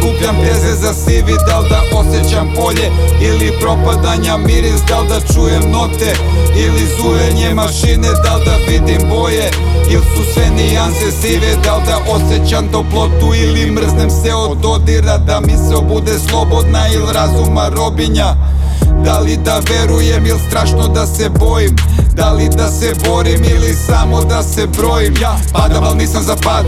skupljam teze za sivi Dal da osjećam polje ili propadanja miris Dal da čujem note ili zujenje mašine Dal da vidim boje ili su sve nijanse sive Dal da osjećam toplotu ili mrznem se od dodira Da mi se obude slobodna ili razuma robinja da li da verujem ili strašno da se bojim Da li da se borim ili samo da se brojim? Ja padam al nisam za pad.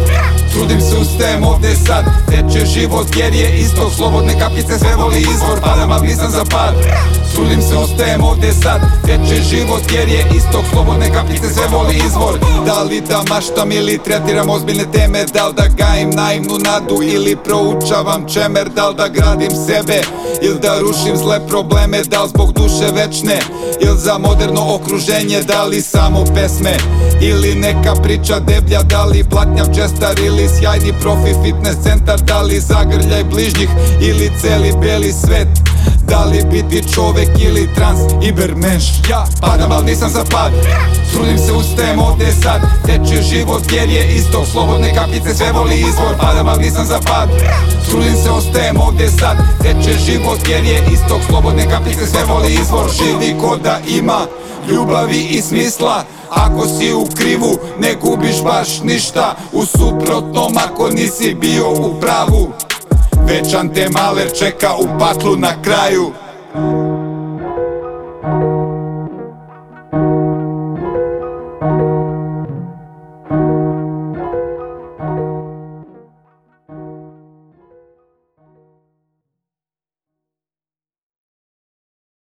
Trudim se ustajem ovdje sad. Teče život jer je isto Slobodne kapljice sve voli izvor. Padam al nisam za pad. Trudim se ustajem ovdje sad. Teče život jer je isto Slobodne kapljice sve voli izvor. Da li da maštam ili tretiram ozbiljne teme? Da li da gajim naivnu nadu ili proučavam čemer? Da li da gradim sebe ili da rušim zle probleme? Da li zbog duše večne ili za moderno okruženje Da li samo pesme ili neka priča deblja Da li blatnjav čestar ili sjajni profi fitness centar Da li zagrljaj bližnjih ili celi beli svet da li biti čovek ili trans ibermenš. Ja padam al nisam za pad Trudim se ustajem ovdje sad Teče život jer je isto Slobodne kapljice sve voli izvor Padam al nisam za pad ovdje sad. Teče život jer je isto Slobodne kapljice sve voli izvor. Živi ko da ima ljubavi i smisla. Ako si u krivu ne gubiš baš ništa. U suprotnom ako nisi bio u pravu. Večan te maler čeka u paklu na kraju